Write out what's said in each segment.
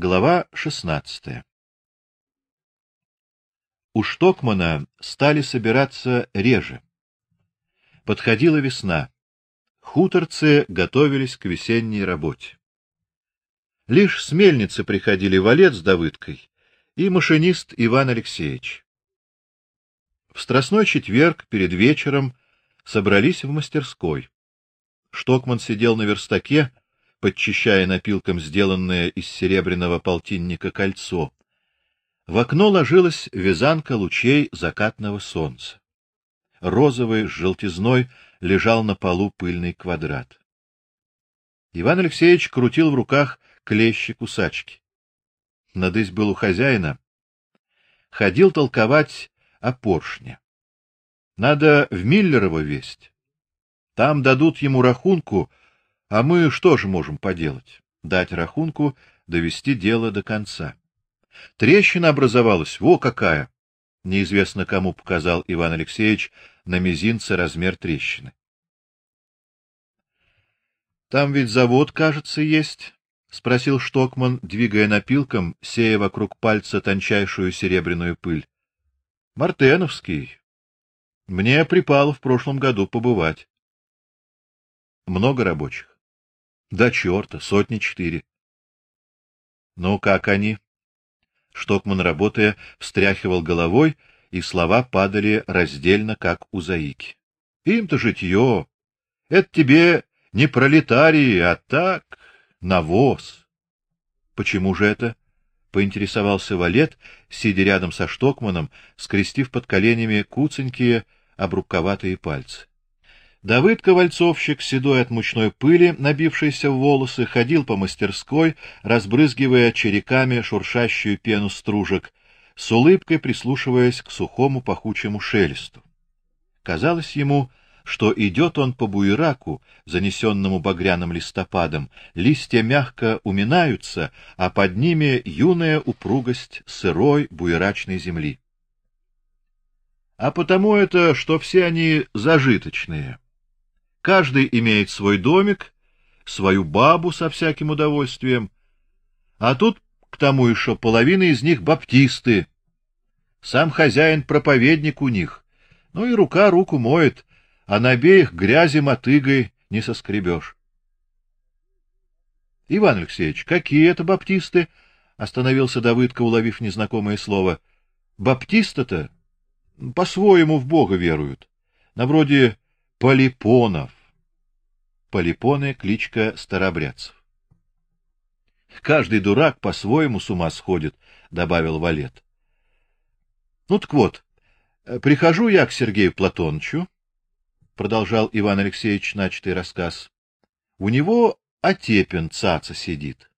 Глава 16. У Штокмана стали собираться реже. Подходила весна. Хуторцы готовились к весенней работе. Лишь с мельницы приходили валет с Давыдкой и машинист Иван Алексеевич. В страстной четверг перед вечером собрались в мастерской. Штокман сидел на верстаке, подчищая напилком сделанное из серебряного полтинника кольцо. В окно ложилась вязанка лучей закатного солнца. Розовый с желтизной лежал на полу пыльный квадрат. Иван Алексеевич крутил в руках клещи кусачки. Надысь был у хозяина. Ходил толковать о поршне. Надо в Миллерово весть. Там дадут ему рахунку а мы что же можем поделать? Дать рахунку, довести дело до конца. Трещина образовалась, во какая! Неизвестно кому показал Иван Алексеевич на мизинце размер трещины. Там ведь завод, кажется, есть, спросил Штокман, двигая напилком, сея вокруг пальца тончайшую серебряную пыль. Мартеновский. Мне припало в прошлом году побывать. Много рабочих. Да чёрта, сотни четыре. Ну как они? Штокман, работая, встряхивал головой, и слова падали раздельно, как у заики. Им-то житье. Это тебе не пролетарии, а так навоз. Почему же это? поинтересовался Валет, сидя рядом со Штокманом, скрестив под коленями куценькие обрубковатые пальцы. Давыд Ковальцовщик, седой от мучной пыли, набившейся в волосы, ходил по мастерской, разбрызгивая череками шуршащую пену стружек, с улыбкой прислушиваясь к сухому пахучему шелесту. Казалось ему, что идет он по буераку, занесенному багряным листопадом, листья мягко уминаются, а под ними юная упругость сырой буерачной земли. А потому это, что все они зажиточные. Каждый имеет свой домик, свою бабу со всяким удовольствием. А тут к тому еще половина из них баптисты. Сам хозяин проповедник у них. Ну и рука руку моет, а на обеих грязи мотыгой не соскребешь. Иван Алексеевич, какие это баптисты? Остановился Давыдка, уловив незнакомое слово. Баптисты-то по-своему в Бога веруют. На вроде полипонов. Полипоны кличка старобрядцев. Каждый дурак по-своему с ума сходит, добавил Валет. Ну так вот, прихожу я к Сергею Платоновичу, продолжал Иван Алексеевич начатый рассказ. У него Отепин цаца сидит.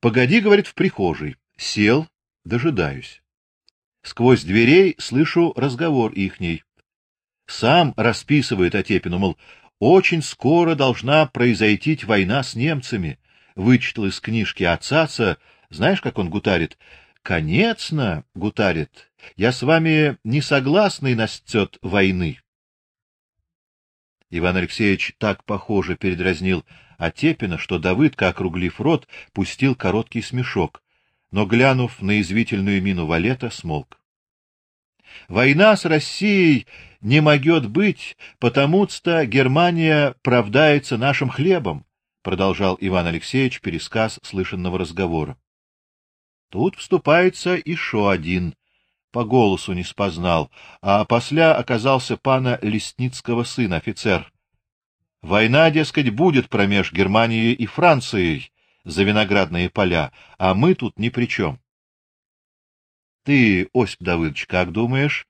Погоди, говорит, в прихожей. Сел, дожидаюсь. Сквозь дверей слышу разговор ихний. Сам расписывает Отепину, мол, очень скоро должна произойти война с немцами. Вычитал из книжки отца, знаешь, как он гутарит? Конечно, гутарит. Я с вами не согласный настёт войны. Иван Алексеевич так похоже передразнил Отепина, что Давыдка, округлив рот, пустил короткий смешок, но глянув на извивительную мину Валета, смолк. Война с Россией не могёт быть, потому-то Германия правдается нашим хлебом, продолжал Иван Алексеевич пересказ слышанного разговора. Тут вступается еще один, по голосу не спознал, а после оказался пана Лесницкого сын, офицер. Война, дескать, будет промеж Германией и Францией за виноградные поля, а мы тут ни при чем. Ты, Осип Давыдович, как думаешь?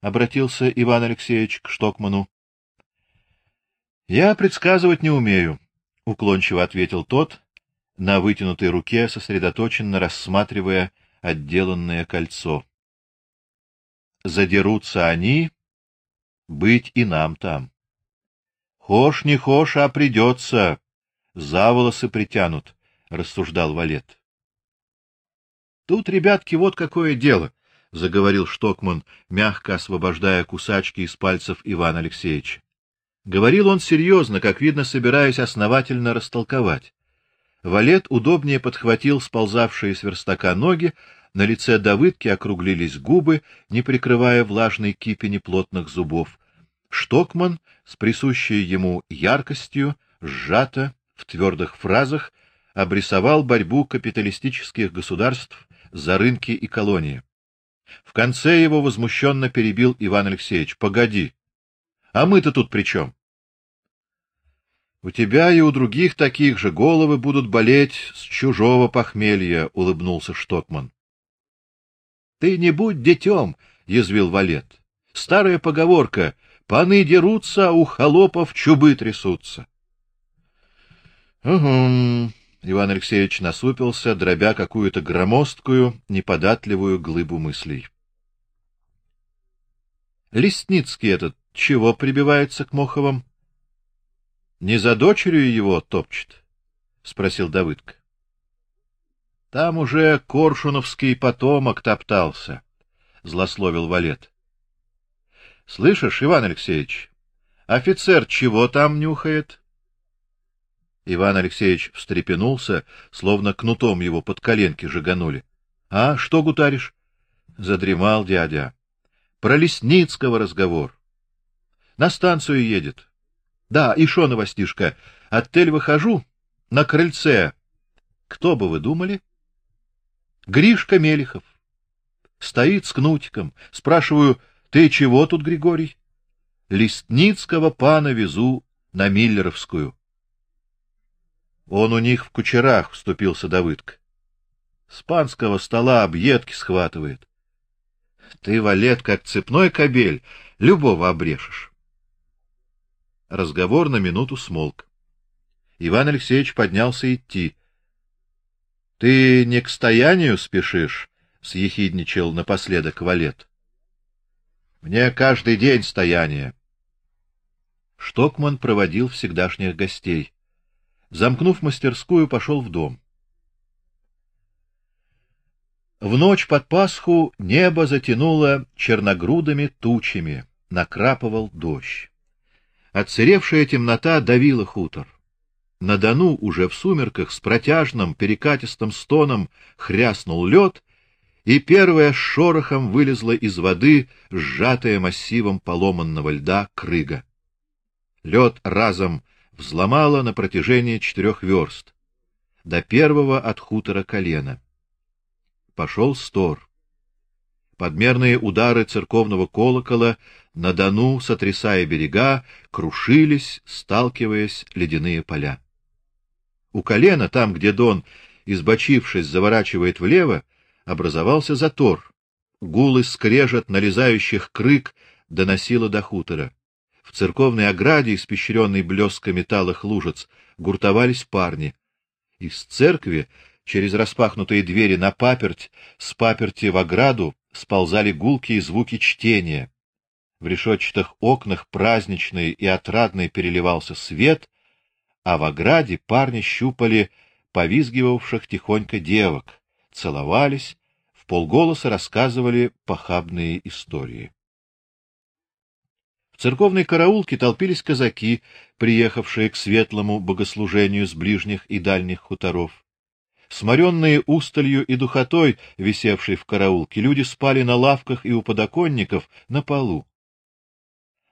обратился Иван Алексеевич к Штокману. Я предсказывать не умею, уклончиво ответил тот, на вытянутой руке сосредоточенно рассматривая отделанное кольцо. Задерутся они, быть и нам там. Хошь не хошь, а придется, за волосы притянут, рассуждал Валет. Тут, ребятки, вот какое дело, заговорил Штокман, мягко освобождая кусачки из пальцев Ивана Алексеевича. Говорил он серьезно, как видно, собираясь основательно растолковать. Валет удобнее подхватил сползавшие с верстака ноги, на лице Давыдки округлились губы, не прикрывая влажной кипени плотных зубов. Штокман с присущей ему яркостью, сжато в твердых фразах, обрисовал борьбу капиталистических государств за рынки и колонии. В конце его возмущенно перебил Иван Алексеевич: "Погоди. А мы-то тут при чем? У тебя и у других таких же головы будут болеть с чужого похмелья, улыбнулся Штокман. Ты не будь детем, язвил Валет. Старая поговорка: паны дерутся, а у холопов чубы трясутся. Угу. Иван Алексеевич насупился, дробя какую-то громоздкую, неподатливую глыбу мыслей. Лесницкий этот чего прибивается к Моховым? Не за дочерью его топчет? спросил Давыдка. Там уже коршуновский потомок топтался, злословил Валет. Слышишь, Иван Алексеевич, офицер чего там нюхает? Иван Алексеевич встрепенулся, словно кнутом его под коленки жаганули. А что гутаришь? Задремал дядя. Про Лесницкого разговор. На станцию едет. Да, и шо новостишка. Отель выхожу, на крыльце. Кто бы вы думали? Гришка Мелихов. Стоит с кнутиком. Спрашиваю: "Ты чего тут, Григорий?" Листницкого пана везу на Миллеровскую. Он у них в кучерах, вступился Давыдка. С панского стола объедки схватывает. Ты, валет, как цепной кобель, любого обрешешь. Разговор на минуту смолк. Иван Алексеевич поднялся идти. Ты не к стоянию спешишь, съехидничал напоследок Валет. Мне каждый день стояние. Штокман проводил всегдашних гостей. Замкнув мастерскую, пошел в дом. В ночь под Пасху небо затянуло черногрудыми тучами, накрапывал дождь. Отсыревшая темнота давила хутор. На Дону уже в сумерках с протяжным перекатистым стоном хряснул лед, и первая с шорохом вылезла из воды, сжатая массивом поломанного льда крыга. Лед разом взломала на протяжении четырех верст до первого от хутора колена. Пошел стор. Подмерные удары церковного колокола на Дону, сотрясая берега, крушились, сталкиваясь ледяные поля. У колена, там, где Дон, избочившись, заворачивает влево, образовался затор. Гул и скрежет налезающих крык доносило до хутора. В церковной ограде, испещренной блесками талых лужиц, гуртовались парни. Из церкви через распахнутые двери на паперть, с паперти в ограду сползали гулкие звуки чтения. В решетчатых окнах праздничный и отрадный переливался свет, а в ограде парни щупали повизгивавших тихонько девок, целовались, в полголоса рассказывали похабные истории. Церковной караулке толпились казаки, приехавшие к светлому богослужению с ближних и дальних хуторов. Сморенные усталью и духотой, висевшей в караулке, люди спали на лавках и у подоконников на полу.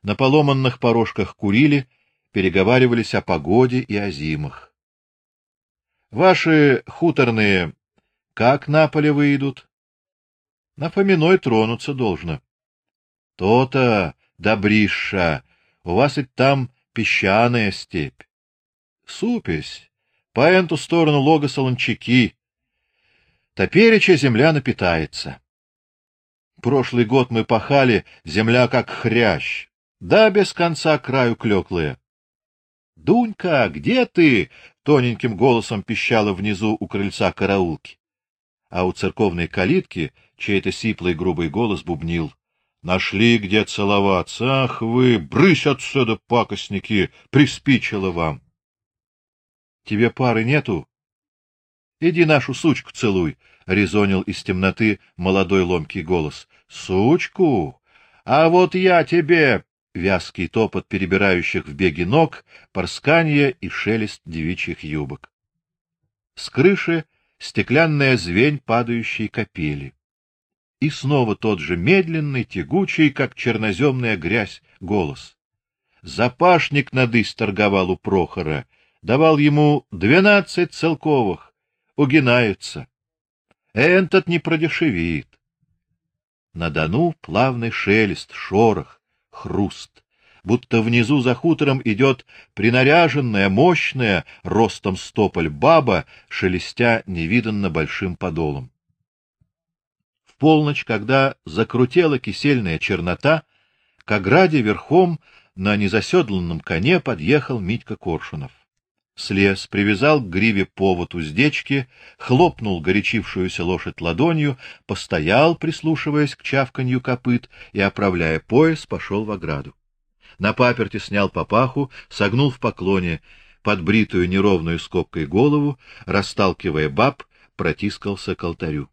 На поломанных порожках курили, переговаривались о погоде и о зимах. Ваши хуторные как на поле выйдут? На Фоминой тронуться должно. То-то, добриша, у вас и там песчаная степь. Супесь, по эту сторону лога солончаки. Топереча земля напитается. Прошлый год мы пахали, земля как хрящ, да без конца краю клёклая. Дунька, где ты? тоненьким голосом пищала внизу у крыльца караулки. А у церковной калитки чей-то сиплый грубый голос бубнил: "Нашли где целоваться. Ах вы, брысь отсюда, пакостники, приспичило вам". Тебе пары нету? Иди нашу сучку целуй, резонил из темноты молодой ломкий голос. Сучку? А вот я тебе, вязкий топот перебирающих в беге ног, порсканье и шелест девичьих юбок. с крыши стеклянная звень падающей капели. И снова тот же медленный, тягучий, как черноземная грязь, голос. Запашник надысь торговал у Прохора, давал ему двенадцать целковых, угинаются. Этот не продешевит. На Дону плавный шелест, шорох, хруст, будто внизу за хутором идет принаряженная, мощная, ростом стополь баба, шелестя невиданно большим подолом. В полночь, когда закрутела кисельная чернота, к ограде верхом на незаседланном коне подъехал Митька Коршунов слез, привязал к гриве повод уздечки, хлопнул горячившуюся лошадь ладонью, постоял, прислушиваясь к чавканью копыт, и, оправляя пояс, пошел в ограду. На паперти снял папаху, согнул в поклоне под бритую неровную скобкой голову, расталкивая баб, протискался к алтарю.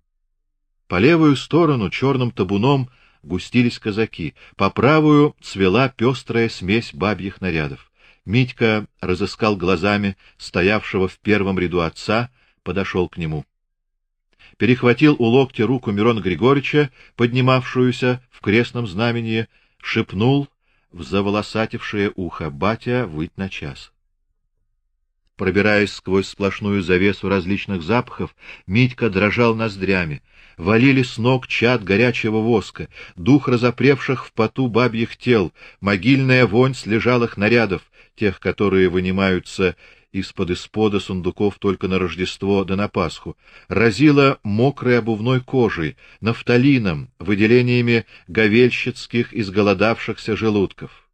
По левую сторону черным табуном густились казаки, по правую цвела пестрая смесь бабьих нарядов. Митька разыскал глазами стоявшего в первом ряду отца, подошел к нему. Перехватил у локтя руку Мирона Григорьевича, поднимавшуюся в крестном знамени, шепнул в заволосатившее ухо: "Батя, выть на час". Пробираясь сквозь сплошную завесу различных запахов, Митька дрожал ноздрями. Валили с ног чад горячего воска, дух разопревших в поту бабьих тел, могильная вонь слежалых нарядов, тех, которые вынимаются из-под испода сундуков только на Рождество да на Пасху, разило мокрой обувной кожей, нафталином, выделениями говельщицких изголодавшихся желудков.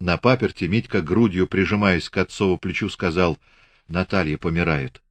На паперти Митька грудью прижимаясь к отцову плечу сказал: "Наталья помирает".